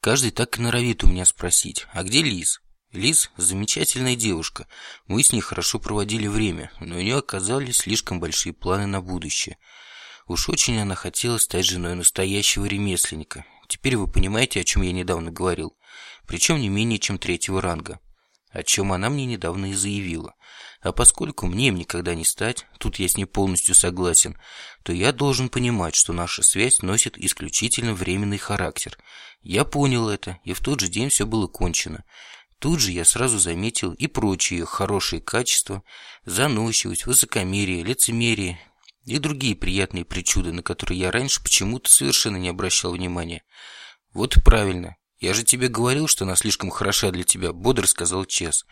Каждый так и норовит у меня спросить, а где Лиз? Лиз – замечательная девушка. Мы с ней хорошо проводили время, но у нее оказались слишком большие планы на будущее. Уж очень она хотела стать женой настоящего ремесленника. Теперь вы понимаете, о чем я недавно говорил. Причем не менее чем третьего ранга. О чем она мне недавно и заявила. А поскольку мне им никогда не стать, тут я с ней полностью согласен, то я должен понимать, что наша связь носит исключительно временный характер. Я понял это, и в тот же день все было кончено. Тут же я сразу заметил и прочие хорошие качества, заносчивость, высокомерие, лицемерие и другие приятные причуды, на которые я раньше почему-то совершенно не обращал внимания. Вот правильно. Я же тебе говорил, что она слишком хороша для тебя, бодро сказал Чес.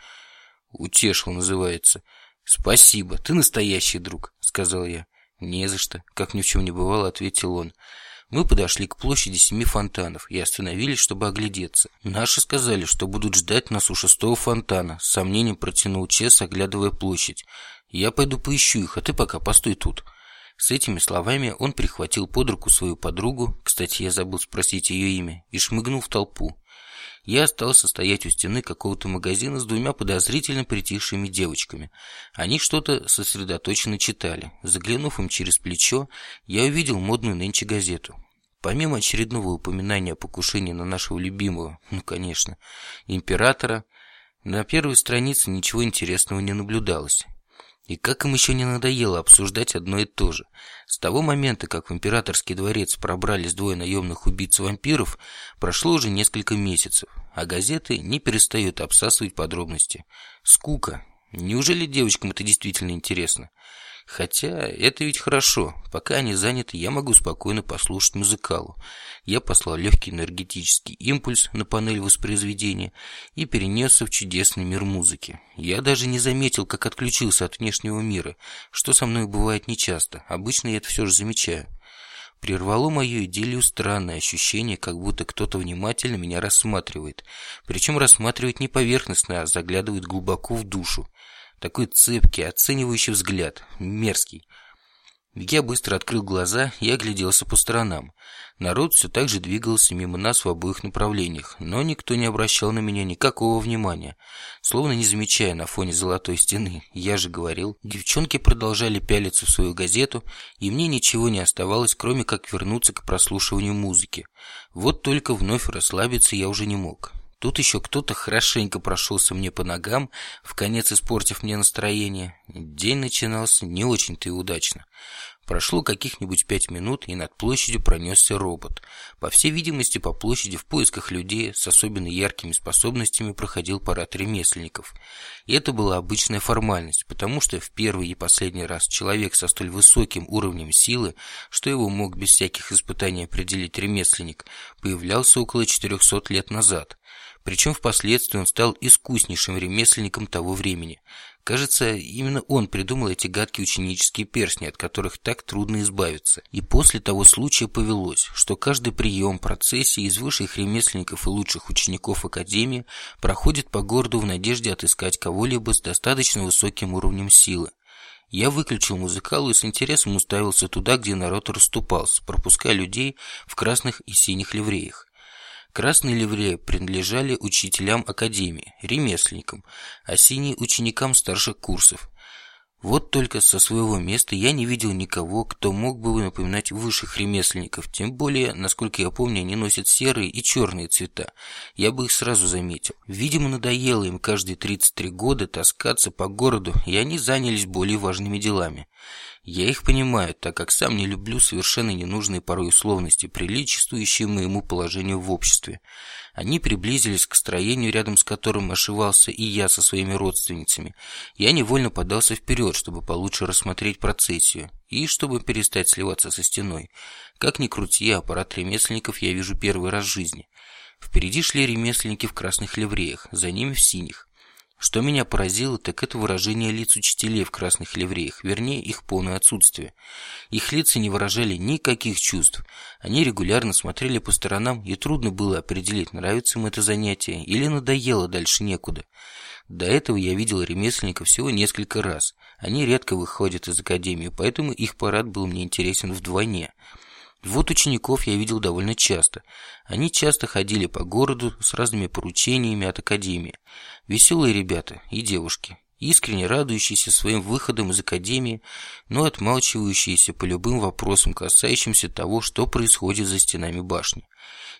Утешил, называется. Спасибо, ты настоящий друг, сказал я. Не за что, как ни в чем не бывало, ответил он. Мы подошли к площади семи фонтанов и остановились, чтобы оглядеться. Наши сказали, что будут ждать нас у шестого фонтана. С сомнением протянул Чес, оглядывая площадь. Я пойду поищу их, а ты пока постой тут. С этими словами он прихватил под руку свою подругу, кстати, я забыл спросить ее имя, и шмыгнул в толпу. Я остался стоять у стены какого-то магазина с двумя подозрительно притихшими девочками. Они что-то сосредоточенно читали. Заглянув им через плечо, я увидел модную нынче газету. Помимо очередного упоминания о покушении на нашего любимого, ну, конечно, императора, на первой странице ничего интересного не наблюдалось. И как им еще не надоело обсуждать одно и то же. С того момента, как в императорский дворец пробрались двое наемных убийц-вампиров, прошло уже несколько месяцев, а газеты не перестают обсасывать подробности. Скука. Неужели девочкам это действительно интересно? Хотя это ведь хорошо. Пока они заняты, я могу спокойно послушать музыкалу. Я послал легкий энергетический импульс на панель воспроизведения и перенесся в чудесный мир музыки. Я даже не заметил, как отключился от внешнего мира, что со мной бывает нечасто. Обычно я это все же замечаю. Прервало мою идиллию странное ощущение, как будто кто-то внимательно меня рассматривает. Причем рассматривает не поверхностно, а заглядывает глубоко в душу. Такой цепкий, оценивающий взгляд. Мерзкий. Я быстро открыл глаза и огляделся по сторонам. Народ все так же двигался мимо нас в обоих направлениях, но никто не обращал на меня никакого внимания, словно не замечая на фоне золотой стены. Я же говорил, девчонки продолжали пялиться в свою газету, и мне ничего не оставалось, кроме как вернуться к прослушиванию музыки. Вот только вновь расслабиться я уже не мог. Тут еще кто-то хорошенько прошелся мне по ногам, в конец испортив мне настроение. День начинался не очень-то и удачно. Прошло каких-нибудь пять минут, и над площадью пронесся робот. По всей видимости, по площади в поисках людей с особенно яркими способностями проходил парад ремесленников. И это была обычная формальность, потому что в первый и последний раз человек со столь высоким уровнем силы, что его мог без всяких испытаний определить ремесленник, появлялся около 400 лет назад. Причем впоследствии он стал искуснейшим ремесленником того времени. Кажется, именно он придумал эти гадкие ученические перстни, от которых так трудно избавиться. И после того случая повелось, что каждый прием процессии из высших ремесленников и лучших учеников Академии проходит по городу в надежде отыскать кого-либо с достаточно высоким уровнем силы. Я выключил музыкалу и с интересом уставился туда, где народ расступался, пропуская людей в красных и синих ливреях. Красные ливреи принадлежали учителям академии, ремесленникам, а синие – ученикам старших курсов. Вот только со своего места я не видел никого, кто мог бы напоминать высших ремесленников, тем более, насколько я помню, они носят серые и черные цвета. Я бы их сразу заметил. Видимо, надоело им каждые 33 года таскаться по городу, и они занялись более важными делами. Я их понимаю, так как сам не люблю совершенно ненужные порой условности, приличествующие моему положению в обществе. Они приблизились к строению, рядом с которым ошивался и я со своими родственницами. Я невольно подался вперед, чтобы получше рассмотреть процессию и чтобы перестать сливаться со стеной. Как ни крути, аппарат ремесленников я вижу первый раз в жизни. Впереди шли ремесленники в красных ливреях, за ними в синих. Что меня поразило, так это выражение лиц учителей в красных ливреях, вернее, их полное отсутствие. Их лица не выражали никаких чувств. Они регулярно смотрели по сторонам, и трудно было определить, нравится им это занятие или надоело дальше некуда. До этого я видел ремесленников всего несколько раз. Они редко выходят из академии, поэтому их парад был мне интересен вдвойне. Вот учеников я видел довольно часто. Они часто ходили по городу с разными поручениями от академии. Веселые ребята и девушки, искренне радующиеся своим выходом из академии, но отмалчивающиеся по любым вопросам, касающимся того, что происходит за стенами башни.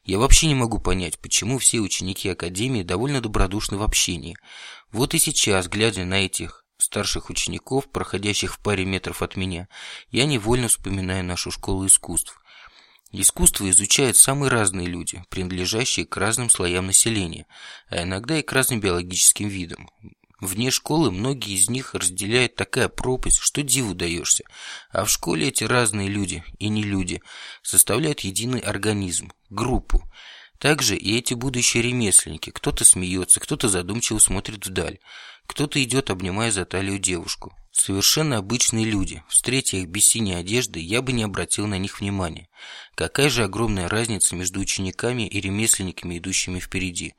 Я вообще не могу понять, почему все ученики академии довольно добродушны в общении. Вот и сейчас, глядя на этих старших учеников, проходящих в паре метров от меня, я невольно вспоминаю нашу школу искусств. Искусство изучают самые разные люди, принадлежащие к разным слоям населения, а иногда и к разным биологическим видам. Вне школы многие из них разделяют такая пропасть, что диву даешься. А в школе эти разные люди и не люди составляют единый организм, группу. Также и эти будущие ремесленники. Кто-то смеется, кто-то задумчиво смотрит вдаль, кто-то идет, обнимая за талию девушку. Совершенно обычные люди. Встретя их без синей одежды, я бы не обратил на них внимания. Какая же огромная разница между учениками и ремесленниками, идущими впереди.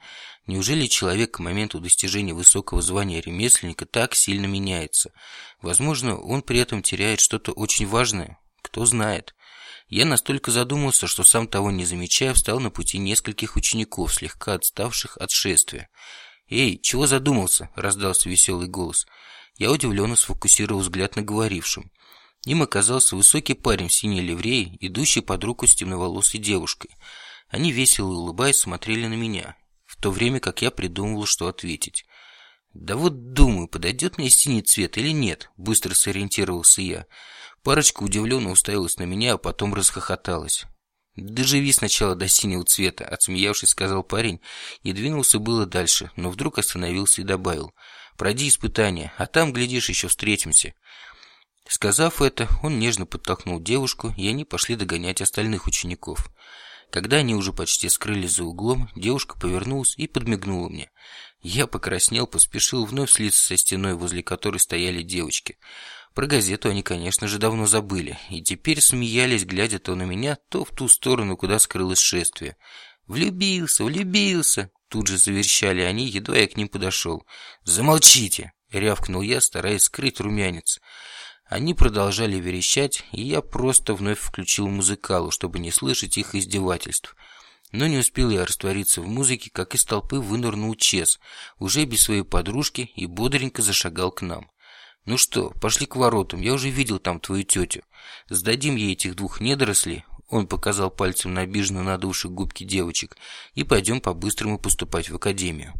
Неужели человек к моменту достижения высокого звания ремесленника так сильно меняется? Возможно, он при этом теряет что-то очень важное. Кто знает. Я настолько задумался, что сам того не замечая, встал на пути нескольких учеников, слегка отставших от шествия. «Эй, чего задумался?» – раздался веселый голос. Я удивленно сфокусировал взгляд на говорившем. Им оказался высокий парень в синей ливреи, идущий под руку с темноволосой девушкой. Они весело улыбаясь смотрели на меня, в то время как я придумывал, что ответить. «Да вот думаю, подойдет мне синий цвет или нет?» – быстро сориентировался я. Парочка удивленно уставилась на меня, а потом расхохоталась. «Доживи сначала до синего цвета», — отсмеявшись, сказал парень, и двинулся было дальше, но вдруг остановился и добавил. «Пройди испытание, а там, глядишь, еще встретимся». Сказав это, он нежно подтолкнул девушку, и они пошли догонять остальных учеников. Когда они уже почти скрылись за углом, девушка повернулась и подмигнула мне. Я покраснел, поспешил вновь слиться со стеной, возле которой стояли девочки. Про газету они, конечно же, давно забыли, и теперь смеялись, глядя то на меня, то в ту сторону, куда скрылось шествие. «Влюбился, влюбился!» Тут же заверещали они, едва я к ним подошел. «Замолчите!» — рявкнул я, стараясь скрыть румянец. Они продолжали верещать, и я просто вновь включил музыкалу, чтобы не слышать их издевательств. Но не успел я раствориться в музыке, как из толпы вынырнул Чес, уже без своей подружки, и бодренько зашагал к нам. «Ну что, пошли к воротам, я уже видел там твою тетю. Сдадим ей этих двух недорослей». Он показал пальцем на обиженно надувших губки девочек. «И пойдем по-быстрому поступать в академию».